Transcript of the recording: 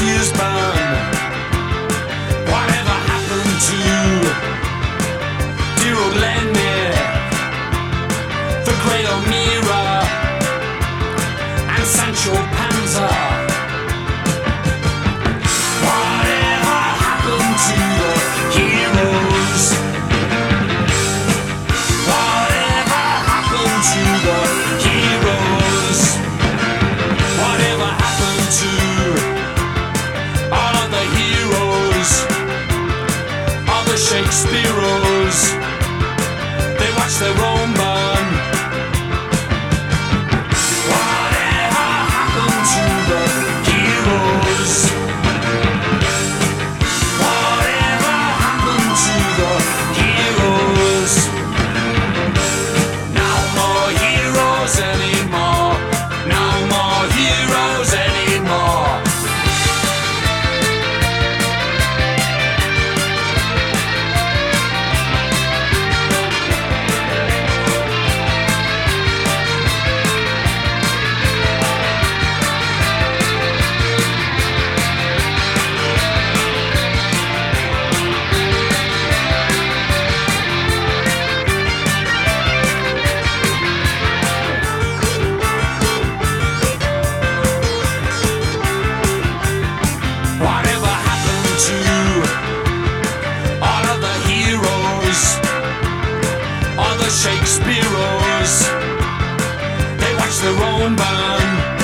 sexiest man. Whatever happened to the great O'Meara, and Sancho Panza? Shakespeare's. They watch their their own band.